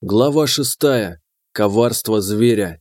Глава шестая. Коварство зверя.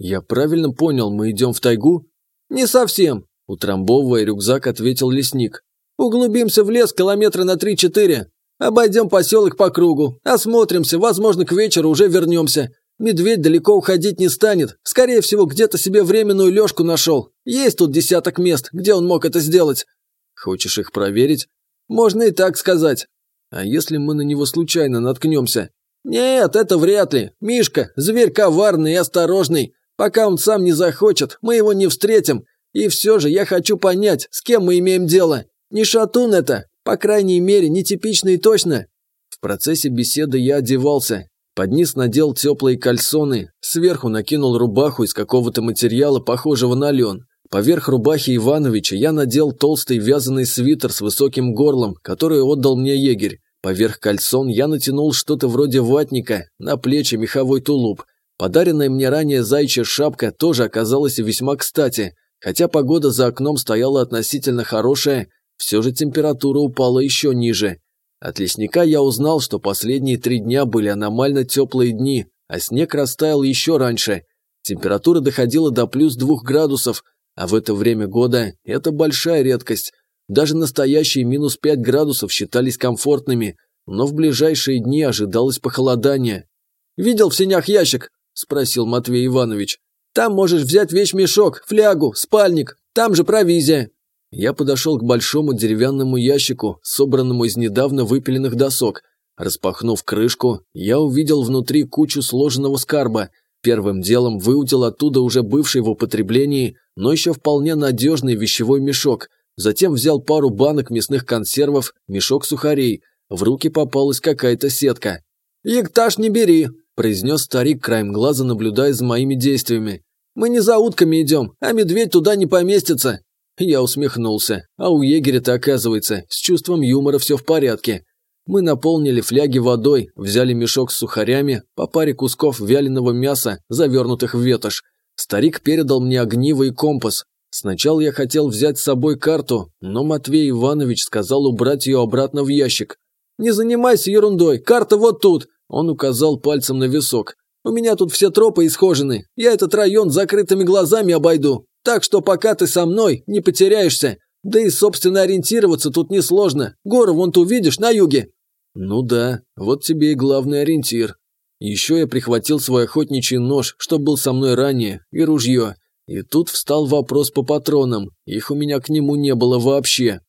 «Я правильно понял, мы идем в тайгу?» «Не совсем», – утрамбовывая рюкзак, ответил лесник. «Углубимся в лес километра на три-четыре. Обойдем поселок по кругу, осмотримся, возможно, к вечеру уже вернемся. Медведь далеко уходить не станет, скорее всего, где-то себе временную лёжку нашел. Есть тут десяток мест, где он мог это сделать». «Хочешь их проверить?» «Можно и так сказать». «А если мы на него случайно наткнемся?» «Нет, это вряд ли. Мишка – зверь коварный и осторожный. Пока он сам не захочет, мы его не встретим. И все же я хочу понять, с кем мы имеем дело. Не шатун это, по крайней мере, нетипично и точно». В процессе беседы я одевался. Под низ надел теплые кальсоны, сверху накинул рубаху из какого-то материала, похожего на лен. Поверх рубахи Ивановича я надел толстый вязаный свитер с высоким горлом, который отдал мне егерь. Поверх кальсон я натянул что-то вроде ватника, на плечи меховой тулуп. Подаренная мне ранее зайчья шапка тоже оказалась весьма кстати. Хотя погода за окном стояла относительно хорошая, все же температура упала еще ниже. От лесника я узнал, что последние три дня были аномально теплые дни, а снег растаял еще раньше. Температура доходила до плюс двух градусов, а в это время года это большая редкость. Даже настоящие минус 5 градусов считались комфортными, но в ближайшие дни ожидалось похолодание. «Видел в синях ящик?» – спросил Матвей Иванович. «Там можешь взять вещмешок, флягу, спальник, там же провизия». Я подошел к большому деревянному ящику, собранному из недавно выпиленных досок. Распахнув крышку, я увидел внутри кучу сложенного скарба. Первым делом выудил оттуда уже бывший в употреблении, но еще вполне надежный вещевой мешок – Затем взял пару банок мясных консервов, мешок сухарей. В руки попалась какая-то сетка. «Ектаж не бери», – произнес старик, краем глаза наблюдая за моими действиями. «Мы не за утками идем, а медведь туда не поместится». Я усмехнулся. А у егеря-то, оказывается, с чувством юмора все в порядке. Мы наполнили фляги водой, взяли мешок с сухарями, по паре кусков вяленого мяса, завернутых в ветошь. Старик передал мне огниво и компас, Сначала я хотел взять с собой карту, но Матвей Иванович сказал убрать ее обратно в ящик. «Не занимайся ерундой, карта вот тут!» Он указал пальцем на висок. «У меня тут все тропы исхожены, я этот район закрытыми глазами обойду, так что пока ты со мной, не потеряешься. Да и, собственно, ориентироваться тут несложно, гору вон ту видишь на юге». «Ну да, вот тебе и главный ориентир. Еще я прихватил свой охотничий нож, что был со мной ранее, и ружье. И тут встал вопрос по патронам, их у меня к нему не было вообще.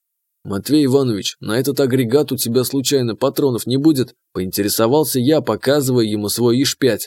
«Матвей Иванович, на этот агрегат у тебя случайно патронов не будет?» Поинтересовался я, показывая ему свой ИШ-5.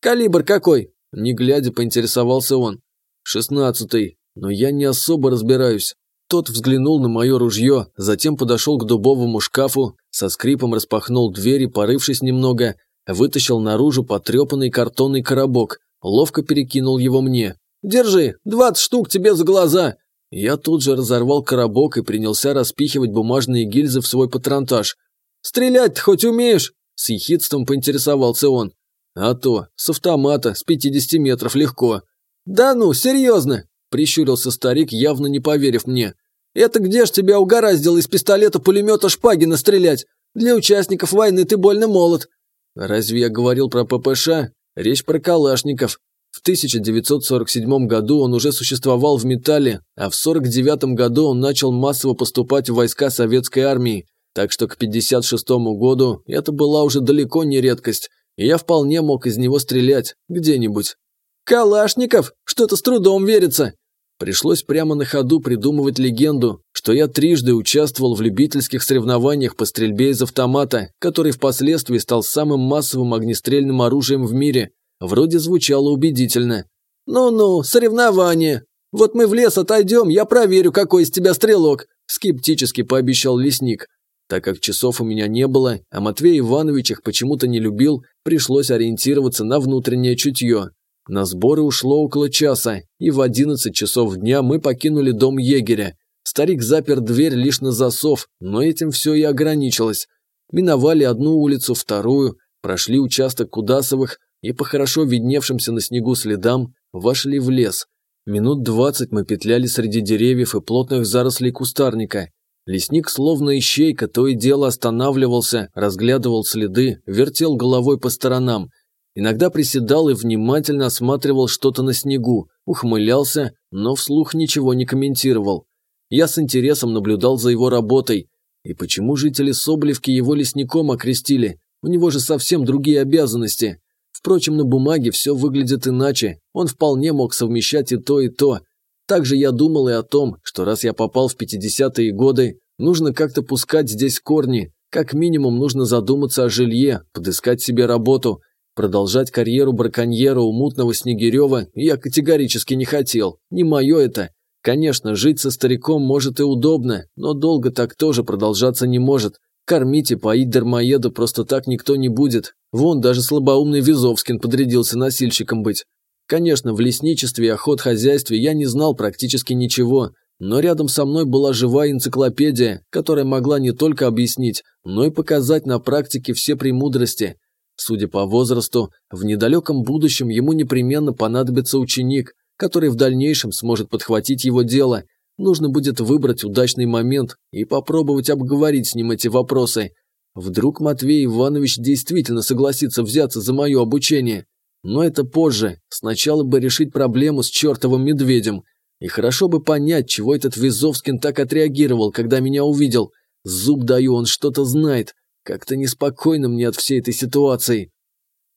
«Калибр какой?» Не глядя, поинтересовался он. «Шестнадцатый, но я не особо разбираюсь». Тот взглянул на мое ружье, затем подошел к дубовому шкафу, со скрипом распахнул дверь и, порывшись немного, вытащил наружу потрепанный картонный коробок, ловко перекинул его мне. Держи, двадцать штук тебе за глаза!» Я тут же разорвал коробок и принялся распихивать бумажные гильзы в свой патронтаж. «Стрелять-то хоть умеешь?» С ехидством поинтересовался он. «А то, с автомата, с пятидесяти метров легко». «Да ну, серьезно?» Прищурился старик, явно не поверив мне. «Это где ж тебя угораздило из пистолета-пулемета шпаги настрелять? Для участников войны ты больно молод». «Разве я говорил про ППШ? Речь про калашников. В 1947 году он уже существовал в металле, а в 1949 году он начал массово поступать в войска советской армии, так что к 1956 году это была уже далеко не редкость, и я вполне мог из него стрелять где-нибудь. «Калашников? Что-то с трудом верится!» Пришлось прямо на ходу придумывать легенду, что я трижды участвовал в любительских соревнованиях по стрельбе из автомата, который впоследствии стал самым массовым огнестрельным оружием в мире, Вроде звучало убедительно. «Ну-ну, соревнование. Вот мы в лес отойдем, я проверю, какой из тебя стрелок», скептически пообещал лесник. Так как часов у меня не было, а Матвей Иванович их почему-то не любил, пришлось ориентироваться на внутреннее чутье. На сборы ушло около часа, и в 11 часов дня мы покинули дом егеря. Старик запер дверь лишь на засов, но этим все и ограничилось. Миновали одну улицу, вторую, прошли участок Кудасовых, и по хорошо видневшимся на снегу следам вошли в лес. Минут двадцать мы петляли среди деревьев и плотных зарослей кустарника. Лесник, словно ищейка, то и дело останавливался, разглядывал следы, вертел головой по сторонам. Иногда приседал и внимательно осматривал что-то на снегу, ухмылялся, но вслух ничего не комментировал. Я с интересом наблюдал за его работой. И почему жители Соболевки его лесником окрестили? У него же совсем другие обязанности. Впрочем, на бумаге все выглядит иначе. Он вполне мог совмещать и то, и то. Также я думал и о том, что раз я попал в 50-е годы, нужно как-то пускать здесь корни. Как минимум нужно задуматься о жилье, подыскать себе работу. Продолжать карьеру браконьера у мутного Снегирева я категорически не хотел. Не мое это. Конечно, жить со стариком может и удобно, но долго так тоже продолжаться не может. Кормить и поить дармоеда просто так никто не будет. Вон даже слабоумный Визовскин подрядился носильщиком быть. Конечно, в лесничестве и охотхозяйстве я не знал практически ничего, но рядом со мной была живая энциклопедия, которая могла не только объяснить, но и показать на практике все премудрости. Судя по возрасту, в недалеком будущем ему непременно понадобится ученик, который в дальнейшем сможет подхватить его дело. Нужно будет выбрать удачный момент и попробовать обговорить с ним эти вопросы. Вдруг Матвей Иванович действительно согласится взяться за мое обучение. Но это позже. Сначала бы решить проблему с чертовым медведем. И хорошо бы понять, чего этот Визовскин так отреагировал, когда меня увидел. Зуб даю, он что-то знает. Как-то неспокойно мне от всей этой ситуации.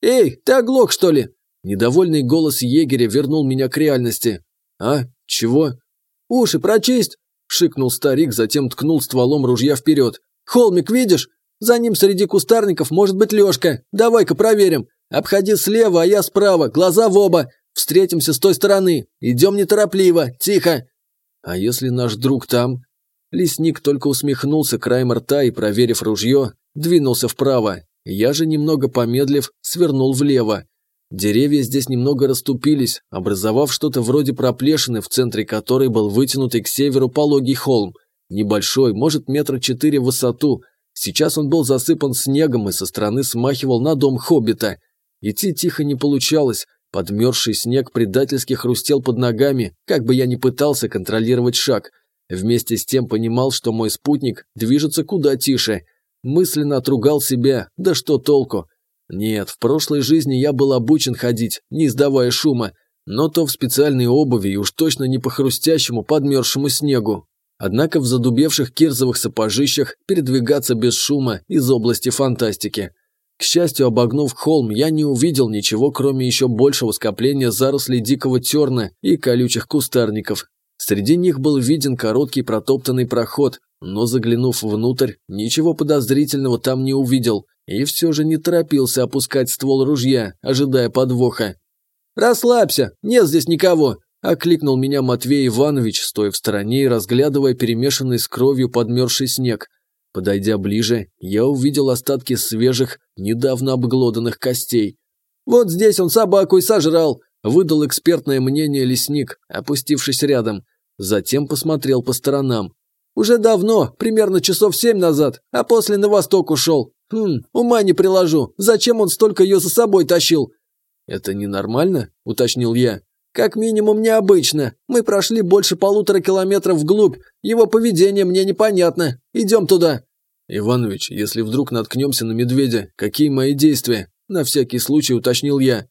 «Эй, ты оглох, что ли?» Недовольный голос егеря вернул меня к реальности. «А? Чего?» «Уши прочисть!» – шикнул старик, затем ткнул стволом ружья вперед. «Холмик видишь? За ним среди кустарников может быть Лешка. Давай-ка проверим. Обходи слева, а я справа, глаза в оба. Встретимся с той стороны. Идем неторопливо, тихо». «А если наш друг там?» Лесник только усмехнулся краем рта и, проверив ружье, двинулся вправо. Я же, немного помедлив, свернул влево. Деревья здесь немного расступились, образовав что-то вроде проплешины, в центре которой был вытянутый к северу пологий холм. Небольшой, может метра четыре в высоту. Сейчас он был засыпан снегом и со стороны смахивал на дом хоббита. Идти тихо не получалось. Подмерзший снег предательски хрустел под ногами, как бы я ни пытался контролировать шаг. Вместе с тем понимал, что мой спутник движется куда тише. Мысленно отругал себя, да что толку. Нет, в прошлой жизни я был обучен ходить, не издавая шума, но то в специальной обуви и уж точно не по хрустящему подмерзшему снегу. Однако в задубевших кирзовых сапожищах передвигаться без шума из области фантастики. К счастью, обогнув холм, я не увидел ничего, кроме еще большего скопления зарослей дикого терна и колючих кустарников. Среди них был виден короткий протоптанный проход, но заглянув внутрь, ничего подозрительного там не увидел, и все же не торопился опускать ствол ружья, ожидая подвоха. «Расслабься, нет здесь никого!» – окликнул меня Матвей Иванович, стоя в стороне и разглядывая перемешанный с кровью подмерзший снег. Подойдя ближе, я увидел остатки свежих, недавно обглоданных костей. «Вот здесь он собаку и сожрал!» – выдал экспертное мнение лесник, опустившись рядом. Затем посмотрел по сторонам. «Уже давно, примерно часов семь назад, а после на восток ушел. «Хм, ума не приложу. Зачем он столько ее за собой тащил?» «Это ненормально?» – уточнил я. «Как минимум необычно. Мы прошли больше полутора километров вглубь. Его поведение мне непонятно. Идем туда». «Иванович, если вдруг наткнемся на медведя, какие мои действия?» – на всякий случай уточнил я.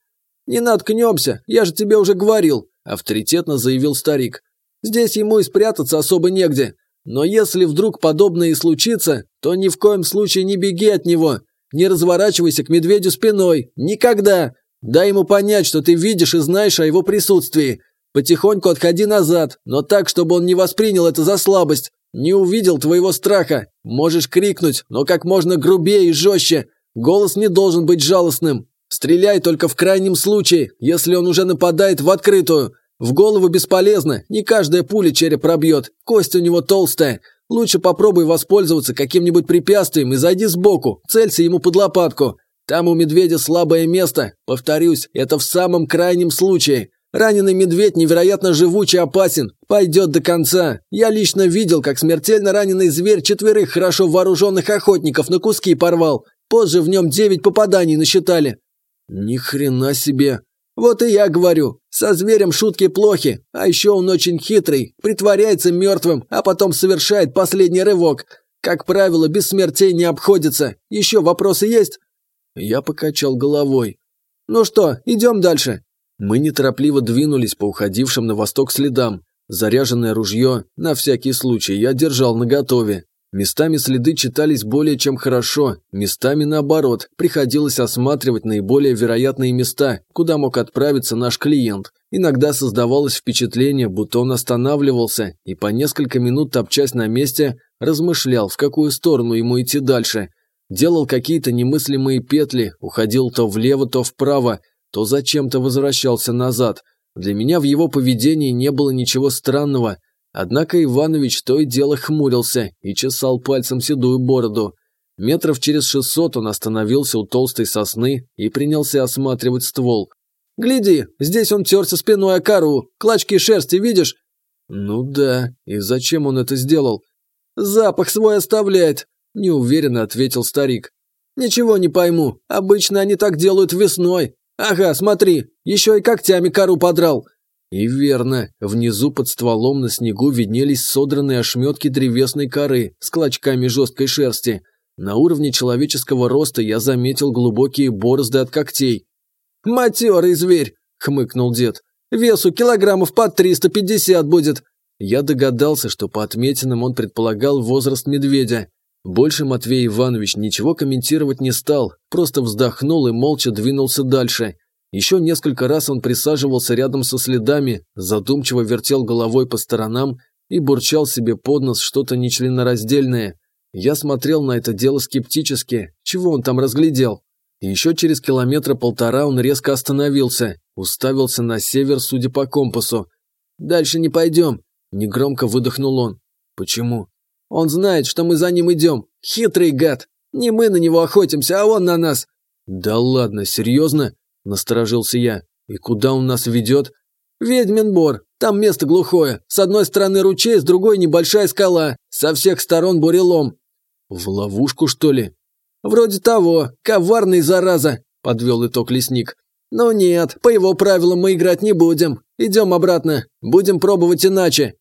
«Не наткнемся, я же тебе уже говорил», – авторитетно заявил старик. «Здесь ему и спрятаться особо негде. Но если вдруг подобное и случится, то ни в коем случае не беги от него. Не разворачивайся к медведю спиной. Никогда. Дай ему понять, что ты видишь и знаешь о его присутствии. Потихоньку отходи назад, но так, чтобы он не воспринял это за слабость. Не увидел твоего страха. Можешь крикнуть, но как можно грубее и жестче. Голос не должен быть жалостным. Стреляй только в крайнем случае, если он уже нападает в открытую. В голову бесполезно, не каждая пуля череп пробьет, кость у него толстая. Лучше попробуй воспользоваться каким-нибудь препятствием и зайди сбоку, целься ему под лопатку. Там у медведя слабое место, повторюсь, это в самом крайнем случае. Раненый медведь невероятно живучий опасен, пойдет до конца. Я лично видел, как смертельно раненый зверь четверых хорошо вооруженных охотников на куски порвал. Позже в нем девять попаданий насчитали. Ни хрена себе, Вот и я говорю, со зверем шутки плохи, а еще он очень хитрый, притворяется мертвым, а потом совершает последний рывок. Как правило, без смертей не обходится. Еще вопросы есть?» Я покачал головой. «Ну что, идем дальше?» Мы неторопливо двинулись по уходившим на восток следам. Заряженное ружье, на всякий случай, я держал наготове. Местами следы читались более чем хорошо, местами наоборот, приходилось осматривать наиболее вероятные места, куда мог отправиться наш клиент. Иногда создавалось впечатление, будто он останавливался и по несколько минут топчась на месте, размышлял, в какую сторону ему идти дальше. Делал какие-то немыслимые петли, уходил то влево, то вправо, то зачем-то возвращался назад. Для меня в его поведении не было ничего странного, однако Иванович то и дело хмурился и чесал пальцем седую бороду. Метров через шестьсот он остановился у толстой сосны и принялся осматривать ствол. «Гляди, здесь он терся спиной о кору, клочки шерсти видишь?» «Ну да, и зачем он это сделал?» «Запах свой оставляет», – неуверенно ответил старик. «Ничего не пойму, обычно они так делают весной, «Ага, смотри, еще и когтями кору подрал». И верно, внизу под стволом на снегу виднелись содранные ошметки древесной коры с клочками жесткой шерсти. На уровне человеческого роста я заметил глубокие борозды от когтей. «Матерый зверь!» – хмыкнул дед. «Весу килограммов под 350 будет!» Я догадался, что по отметинам он предполагал возраст медведя. Больше Матвей Иванович ничего комментировать не стал, просто вздохнул и молча двинулся дальше. Еще несколько раз он присаживался рядом со следами, задумчиво вертел головой по сторонам и бурчал себе под нос что-то нечленораздельное. Я смотрел на это дело скептически, чего он там разглядел. еще через километра полтора он резко остановился, уставился на север, судя по компасу. «Дальше не пойдем», – негромко выдохнул он. «Почему?» Он знает, что мы за ним идем. Хитрый гад. Не мы на него охотимся, а он на нас. Да ладно, серьезно? Насторожился я. И куда он нас ведет? Ведьмин бор. Там место глухое. С одной стороны ручей, с другой небольшая скала. Со всех сторон бурелом. В ловушку, что ли? Вроде того. Коварный, зараза. Подвел итог лесник. «Ну нет, по его правилам мы играть не будем. Идем обратно. Будем пробовать иначе».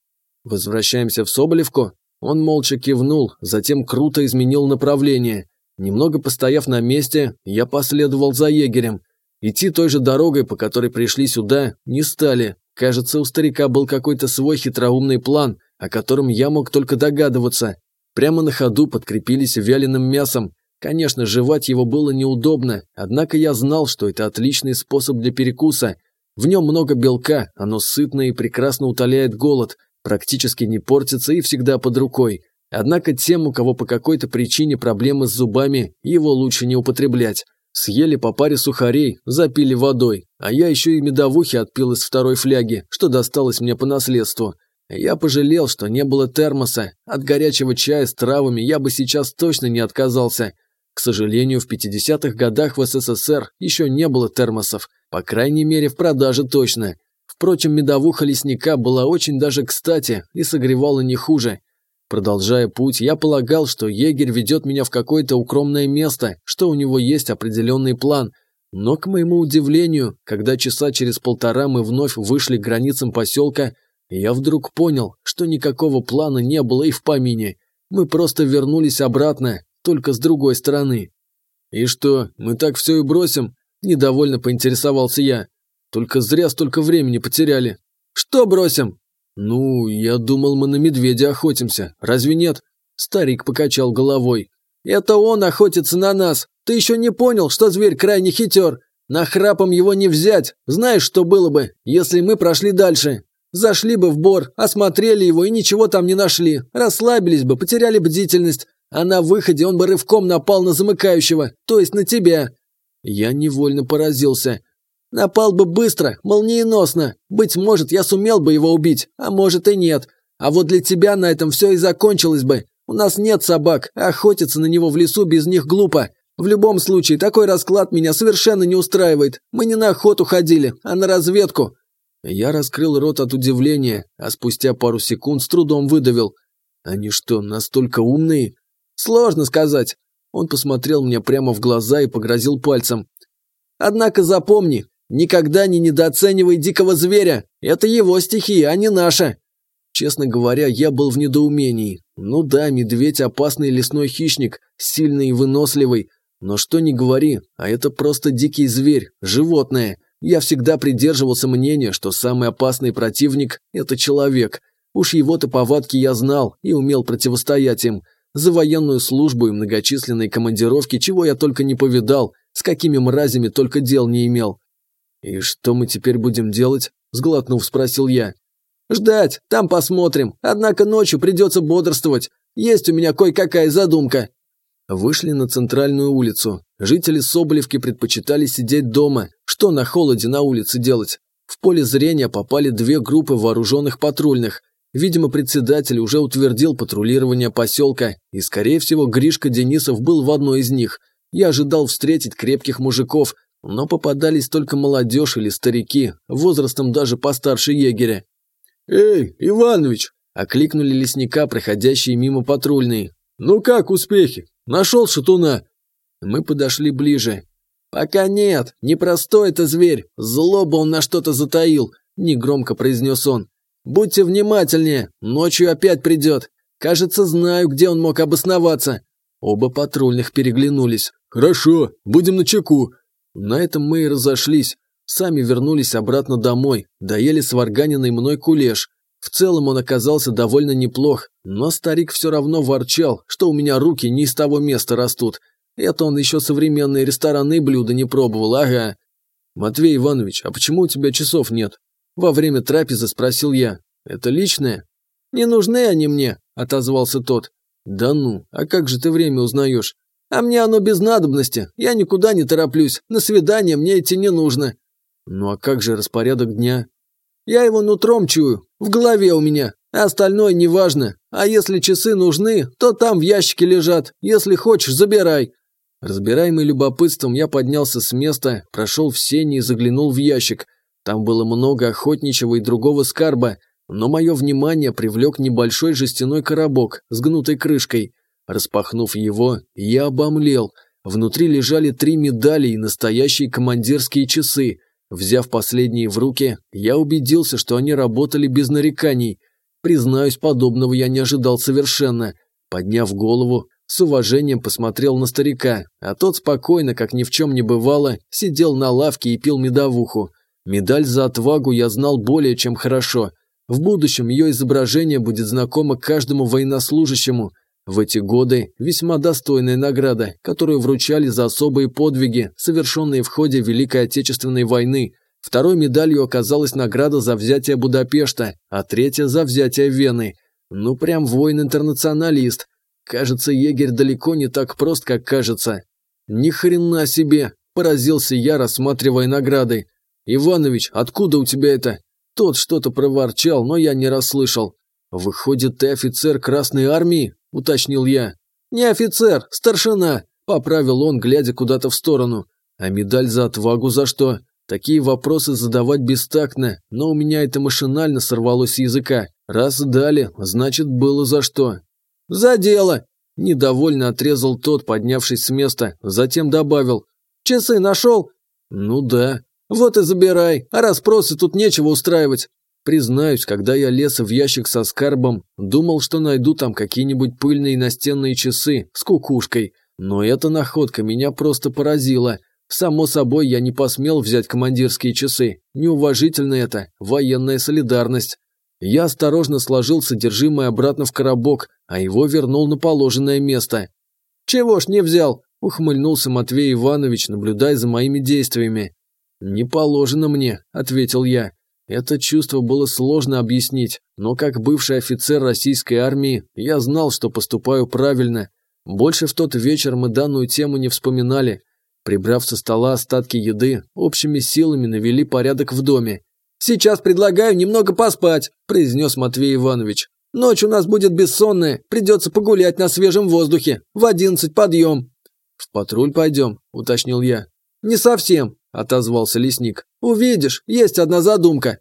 «Возвращаемся в Соболевку?» Он молча кивнул, затем круто изменил направление. Немного постояв на месте, я последовал за егерем. Идти той же дорогой, по которой пришли сюда, не стали. Кажется, у старика был какой-то свой хитроумный план, о котором я мог только догадываться. Прямо на ходу подкрепились вяленым мясом. Конечно, жевать его было неудобно, однако я знал, что это отличный способ для перекуса. В нем много белка, оно сытно и прекрасно утоляет голод, практически не портится и всегда под рукой. Однако тем, у кого по какой-то причине проблемы с зубами, его лучше не употреблять. Съели по паре сухарей, запили водой, а я еще и медовухи отпил из второй фляги, что досталось мне по наследству. Я пожалел, что не было термоса. От горячего чая с травами я бы сейчас точно не отказался. К сожалению, в 50-х годах в СССР еще не было термосов, по крайней мере в продаже точно. Впрочем, медовуха лесника была очень даже кстати и согревала не хуже. Продолжая путь, я полагал, что егерь ведет меня в какое-то укромное место, что у него есть определенный план. Но, к моему удивлению, когда часа через полтора мы вновь вышли к границам поселка, я вдруг понял, что никакого плана не было и в помине. Мы просто вернулись обратно, только с другой стороны. «И что, мы так все и бросим?» – недовольно поинтересовался я. Только зря столько времени потеряли. Что бросим? Ну, я думал, мы на медведя охотимся. Разве нет? Старик покачал головой. Это он охотится на нас. Ты еще не понял, что зверь крайне хитер. На храпом его не взять. Знаешь, что было бы, если мы прошли дальше? Зашли бы в бор, осмотрели его и ничего там не нашли. Расслабились бы, потеряли бдительность. А на выходе он бы рывком напал на замыкающего, то есть на тебя. Я невольно поразился. Напал бы быстро, молниеносно. Быть может, я сумел бы его убить, а может и нет. А вот для тебя на этом все и закончилось бы. У нас нет собак, а охотиться на него в лесу без них глупо. В любом случае, такой расклад меня совершенно не устраивает. Мы не на охоту ходили, а на разведку». Я раскрыл рот от удивления, а спустя пару секунд с трудом выдавил. «Они что, настолько умные?» «Сложно сказать». Он посмотрел мне прямо в глаза и погрозил пальцем. «Однако запомни, Никогда не недооценивай дикого зверя. Это его стихия, а не наша. Честно говоря, я был в недоумении. Ну да, медведь – опасный лесной хищник, сильный и выносливый. Но что ни говори, а это просто дикий зверь, животное. Я всегда придерживался мнения, что самый опасный противник – это человек. Уж его-то повадки я знал и умел противостоять им. За военную службу и многочисленные командировки, чего я только не повидал, с какими мразями только дел не имел. «И что мы теперь будем делать?» – сглотнув, спросил я. «Ждать, там посмотрим. Однако ночью придется бодрствовать. Есть у меня кое-какая задумка». Вышли на центральную улицу. Жители Соболевки предпочитали сидеть дома. Что на холоде на улице делать? В поле зрения попали две группы вооруженных патрульных. Видимо, председатель уже утвердил патрулирование поселка, и, скорее всего, Гришка Денисов был в одной из них. Я ожидал встретить крепких мужиков, но попадались только молодежь или старики, возрастом даже постарше егеря. «Эй, Иванович!» – окликнули лесника, проходящие мимо патрульные. «Ну как успехи? Нашел шатуна?» Мы подошли ближе. «Пока нет, непростой это зверь, злоба он на что-то затаил», – негромко произнес он. «Будьте внимательнее, ночью опять придет. Кажется, знаю, где он мог обосноваться». Оба патрульных переглянулись. «Хорошо, будем на чеку». На этом мы и разошлись. Сами вернулись обратно домой, доели сварганенный мной кулеш. В целом он оказался довольно неплох, но старик все равно ворчал, что у меня руки не из того места растут. Это он еще современные ресторанные блюда не пробовал, ага. Матвей Иванович, а почему у тебя часов нет? Во время трапезы спросил я. Это личное? Не нужны они мне, отозвался тот. Да ну, а как же ты время узнаешь? А мне оно без надобности, я никуда не тороплюсь, на свидание мне идти не нужно. Ну а как же распорядок дня? Я его нутром чую, в голове у меня, а остальное неважно. А если часы нужны, то там в ящике лежат, если хочешь, забирай. Разбираемый любопытством, я поднялся с места, прошел в сени и заглянул в ящик. Там было много охотничьего и другого скарба, но мое внимание привлек небольшой жестяной коробок с гнутой крышкой. Распахнув его, я обомлел. Внутри лежали три медали и настоящие командирские часы. Взяв последние в руки, я убедился, что они работали без нареканий. Признаюсь, подобного я не ожидал совершенно. Подняв голову, с уважением посмотрел на старика, а тот спокойно, как ни в чем не бывало, сидел на лавке и пил медовуху. Медаль за отвагу я знал более чем хорошо. В будущем ее изображение будет знакомо каждому военнослужащему – в эти годы весьма достойная награда, которую вручали за особые подвиги, совершенные в ходе Великой Отечественной войны. Второй медалью оказалась награда за взятие Будапешта, а третья за взятие Вены. Ну прям воин-интернационалист. Кажется, егерь далеко не так прост, как кажется. Ни хрена себе, поразился я, рассматривая награды. Иванович, откуда у тебя это? Тот что-то проворчал, но я не расслышал. Выходит, ты офицер Красной Армии? – уточнил я. «Не офицер, старшина», – поправил он, глядя куда-то в сторону. «А медаль за отвагу за что?» Такие вопросы задавать бестактно, но у меня это машинально сорвалось с языка. Раз дали, значит, было за что. «За дело!» – недовольно отрезал тот, поднявшись с места, затем добавил. «Часы нашел?» «Ну да». «Вот и забирай, а расспросы тут нечего устраивать. Признаюсь, когда я лез в ящик со скарбом, думал, что найду там какие-нибудь пыльные настенные часы с кукушкой. Но эта находка меня просто поразила. Само собой, я не посмел взять командирские часы. Неуважительно это, военная солидарность. Я осторожно сложил содержимое обратно в коробок, а его вернул на положенное место. «Чего ж не взял?» – ухмыльнулся Матвей Иванович, наблюдая за моими действиями. «Не положено мне», – ответил я. Это чувство было сложно объяснить, но как бывший офицер российской армии, я знал, что поступаю правильно. Больше в тот вечер мы данную тему не вспоминали. Прибрав со стола остатки еды, общими силами навели порядок в доме. «Сейчас предлагаю немного поспать», – произнес Матвей Иванович. «Ночь у нас будет бессонная, придется погулять на свежем воздухе. В одиннадцать подъем». «В патруль пойдем», – уточнил я. «Не совсем отозвался лесник. «Увидишь, есть одна задумка».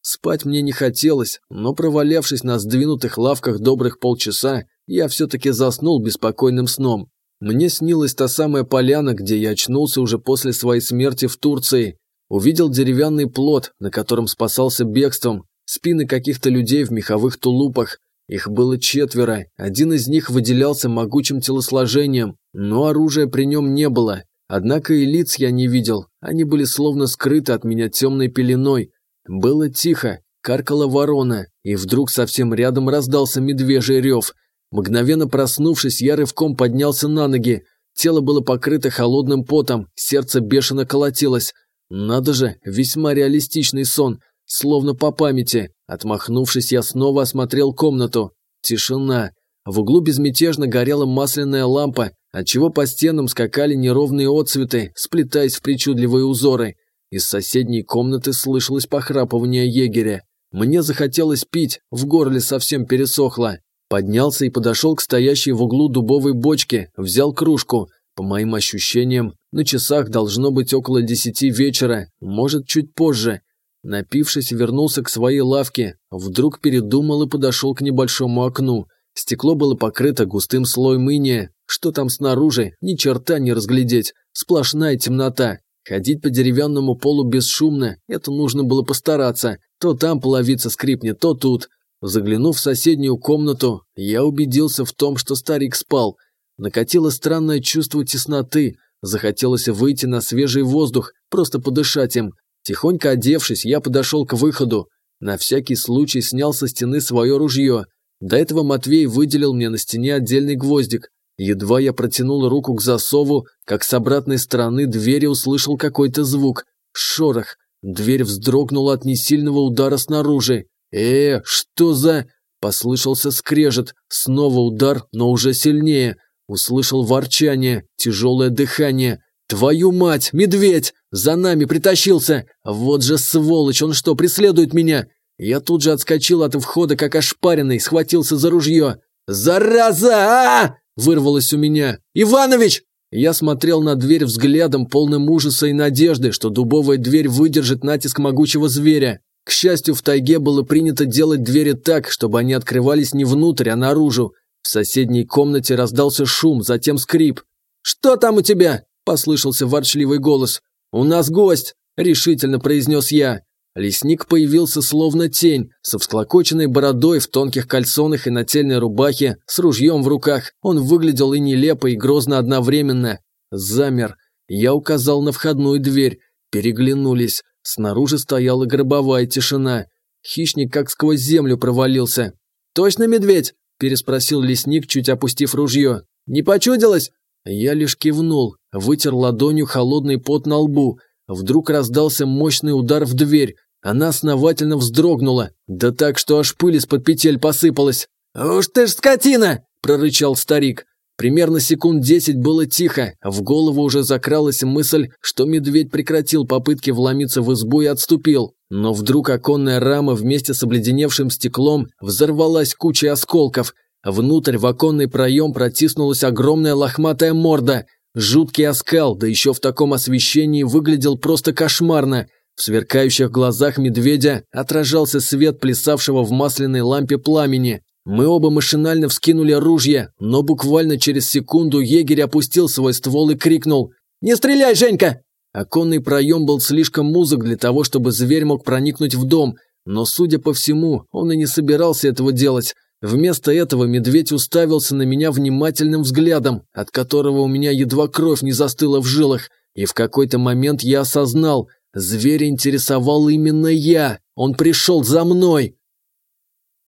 Спать мне не хотелось, но провалявшись на сдвинутых лавках добрых полчаса, я все-таки заснул беспокойным сном. Мне снилась та самая поляна, где я очнулся уже после своей смерти в Турции. Увидел деревянный плот, на котором спасался бегством, спины каких-то людей в меховых тулупах. Их было четверо, один из них выделялся могучим телосложением, но оружия при нем не было. Однако и лиц я не видел, они были словно скрыты от меня темной пеленой. Было тихо, каркала ворона, и вдруг совсем рядом раздался медвежий рев. Мгновенно проснувшись, я рывком поднялся на ноги. Тело было покрыто холодным потом, сердце бешено колотилось. Надо же, весьма реалистичный сон, словно по памяти. Отмахнувшись, я снова осмотрел комнату. Тишина. В углу безмятежно горела масляная лампа, отчего по стенам скакали неровные отцветы, сплетаясь в причудливые узоры. Из соседней комнаты слышалось похрапывание егеря. Мне захотелось пить, в горле совсем пересохло. Поднялся и подошел к стоящей в углу дубовой бочке, взял кружку. По моим ощущениям, на часах должно быть около десяти вечера, может, чуть позже. Напившись, вернулся к своей лавке, вдруг передумал и подошел к небольшому окну. Стекло было покрыто густым слоем иния. Что там снаружи, ни черта не разглядеть. Сплошная темнота. Ходить по деревянному полу бесшумно, это нужно было постараться. То там половица скрипнет, то тут. Заглянув в соседнюю комнату, я убедился в том, что старик спал. Накатило странное чувство тесноты. Захотелось выйти на свежий воздух, просто подышать им. Тихонько одевшись, я подошел к выходу. На всякий случай снял со стены свое ружье. До этого Матвей выделил мне на стене отдельный гвоздик. Едва я протянул руку к засову, как с обратной стороны двери услышал какой-то звук. Шорох. Дверь вздрогнула от несильного удара снаружи. «Э, что за...» Послышался скрежет. Снова удар, но уже сильнее. Услышал ворчание, тяжелое дыхание. «Твою мать, медведь! За нами притащился! Вот же сволочь, он что, преследует меня?» Я тут же отскочил от входа, как ошпаренный, схватился за ружье. «Зараза! а, -а, -а Вырвалось у меня. «Иванович!» Я смотрел на дверь взглядом, полным ужаса и надежды, что дубовая дверь выдержит натиск могучего зверя. К счастью, в тайге было принято делать двери так, чтобы они открывались не внутрь, а наружу. В соседней комнате раздался шум, затем скрип. «Что там у тебя?» – послышался ворчливый голос. «У нас гость!» – решительно произнес я. Лесник появился словно тень, со всклокоченной бородой в тонких кальсонах и нательной рубахе, с ружьем в руках. Он выглядел и нелепо, и грозно одновременно. Замер. Я указал на входную дверь. Переглянулись. Снаружи стояла гробовая тишина. Хищник как сквозь землю провалился. «Точно медведь?» – переспросил лесник, чуть опустив ружье. «Не почудилось?» Я лишь кивнул, вытер ладонью холодный пот на лбу. Вдруг раздался мощный удар в дверь. Она основательно вздрогнула, да так, что аж пыль из-под петель посыпалась. «Уж ты ж скотина!» – прорычал старик. Примерно секунд десять было тихо, в голову уже закралась мысль, что медведь прекратил попытки вломиться в избу и отступил. Но вдруг оконная рама вместе с обледеневшим стеклом взорвалась кучей осколков. Внутрь в оконный проем протиснулась огромная лохматая морда. Жуткий оскал, да еще в таком освещении, выглядел просто кошмарно – в сверкающих глазах медведя отражался свет плясавшего в масляной лампе пламени. Мы оба машинально вскинули ружья, но буквально через секунду егерь опустил свой ствол и крикнул «Не стреляй, Женька!» Оконный проем был слишком узок для того, чтобы зверь мог проникнуть в дом, но, судя по всему, он и не собирался этого делать. Вместо этого медведь уставился на меня внимательным взглядом, от которого у меня едва кровь не застыла в жилах, и в какой-то момент я осознал, Зверь интересовал именно я. Он пришел за мной.